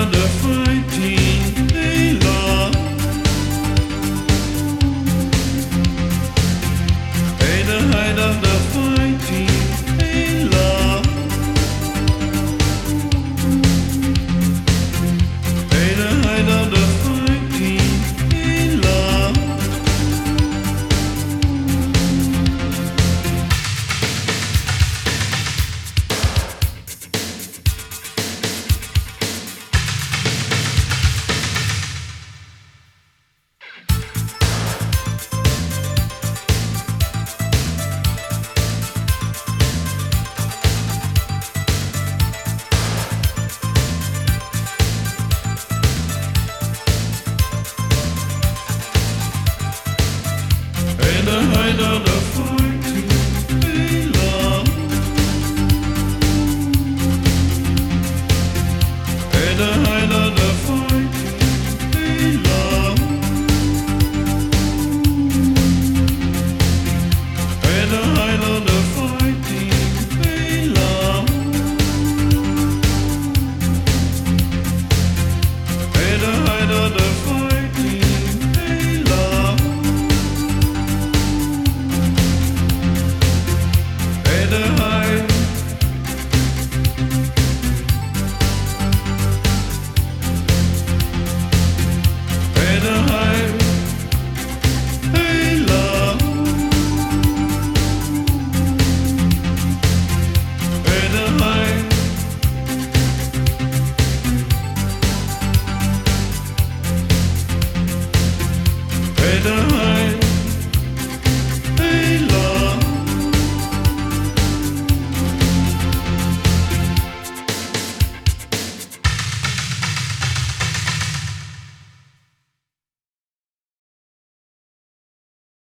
the fighting. Of the fighting.